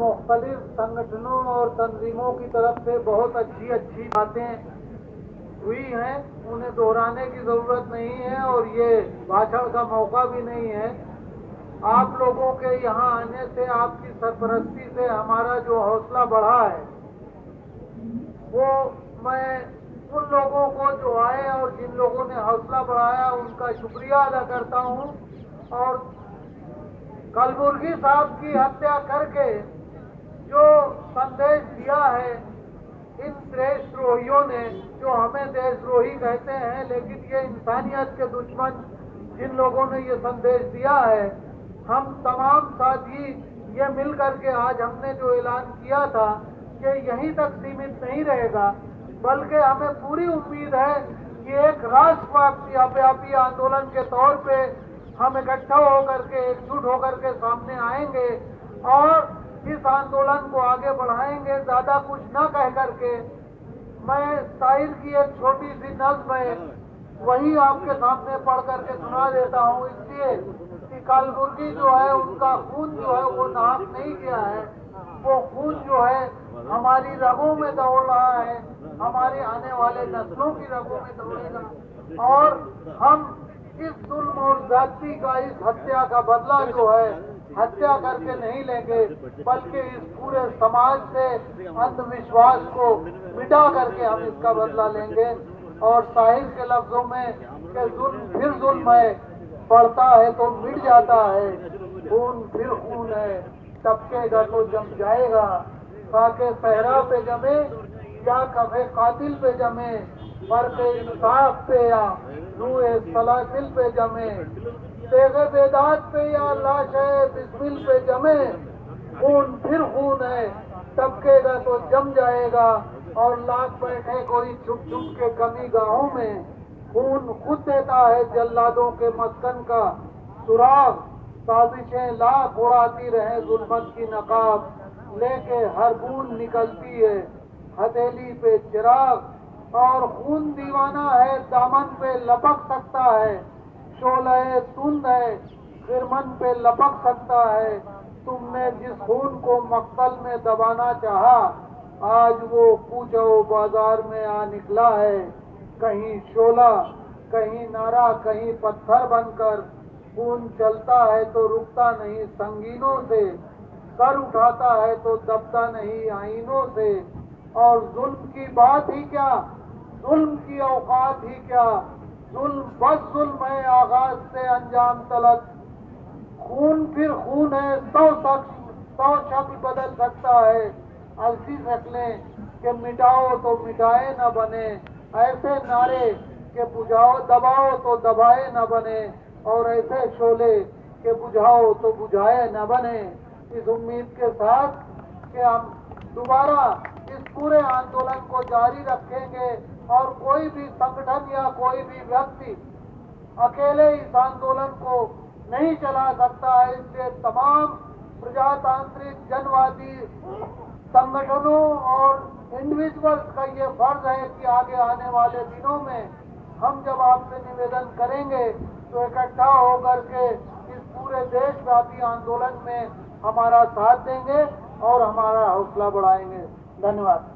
मुख्तलिफ़ संगठनों और तंजीमों की तरफ़ से बहुत अच्छी अच्छी बातें हुई हैं। उन्हें दोहराने की ज़रूरत नहीं है और ये भाषण का मौका भी नहीं है। आप लोगों के यहाँ आने से, आपकी सरपरस्ती से हमारा जो हौसला बढ़ा है, वो मैं उन लोगों को जो आए और जिन लोगों ने हौसला बढ़ाया, उनका शुक्रिया अदा करता हूँ। और कलबुर्गी साहब की हत्या करके जो संदेश दिया है इन देशद्रोहियों ने, जो हमें देशद्रोही कहते हैं, लेकिन ये इंसानियत के दुश्मन जिन लोगों ने ये संदेश दिया है, हम तमाम साथी ये मिल करके आज हमने जो ऐलान किया था कि यहीं तक सीमित नहीं रहेगा, बल्कि हमें पूरी उम्मीद है कि एक राष्ट्रव्यापी आंदोलन के तौर पे हम इकट्ठा होकर के, एकजुट होकर के सामने आएँगे और इस आंदोलन को आगे बढ़ाएँगे, ज़्यादा कुछ न कह करके। मैं शायर की एक छोटी सी नज्म है वही आपके सामने पढ़ करके सुना देता हूँ। इसलिए कि कालबुर्गी जो है उनका खून जो है, वो नाक नहीं किया है। वो खून जो है, हमारी रगों में दौड़ रहा है। हमारे आने वाले नस्लों की रगों में दौड़ेगा और हम इस जुल्म और जाति का, इस हत्या का बदला जो है हत्या करके नहीं लेंगे, बल्कि इस पूरे समाज से अंधविश्वास को मिटा करके हम इसका बदला लेंगे। और साहिर के लफ्जों में कि जुल्म फिर जुल्म है बढ़ता है तो मिट जाता है, खून फिर खून है, टपकेगा तो जम जाएगा, खाके सहरा पे जमे या कफे कातिल पे जमे। पे इंसाफ पे या, रूए सलासिल पे जमे। तेगे बेदात पे या, लाशे बिस्मिल पे जमे। खून फिर खून है टपकेगा तो जम जाएगा। और लाख बैठे कोई छुप छुप के कमी गाहों में। खून खुद देता है जल्लादों के मस्कन का। सुराग, साजिशें लाख उड़ाती रहे जुल्मत की नकाब। लेके हर बूंद निकलती है, हथेली पे चिराग। और खून दीवाना है, दामन पे लपक सकता है शोलह तुंद है गिरमन पे लपक सकता है। तुमने जिस खून को मक्तल में दबाना चाहा, आज वो पूछो बाज़ार में आ निकला है। कहीं शोला, कहीं नारा, कहीं पत्थर बनकर खून चलता है तो रुकता नहीं, संगीनों से। कर उठाता है तो दबता नहीं, आईनों से। और जुल्म की बात ही क्या? जुल्म की औकात ही क्या? जुल्म बस जुल्म है, आगाज़ से अंजाम तलक। खून फिर खून है, सौ शख्स, सौ शक्ल बदल सकता है। अलसी शक्लें के मिटाओ तो मिटाए न बने। ऐसे नारे के बुझाओ, दबाओ तो दबाए न बने। और ऐसे शोले के बुझाओ तो बुझाए न बने। इस उम्मीद के साथ कि हम दोबारा इस पूरे आंदोलन को जारी रखेंगे और कोई भी संगठन या कोई भी व्यक्ति अकेले इस आंदोलन को नहीं चला सकता है। इसलिए तमाम प्रजातांत्रिक जनवादी संगठनों और इंडिविजुअल्स का ये फ़र्ज़ है कि आगे आने वाले दिनों में हम जब आपसे निवेदन करेंगे तो इकट्ठा होकर के इस पूरे देशव्यापी आंदोलन में हमारा साथ देंगे। और हमारा हौसला बढ़ाएँगे। धन्यवाद।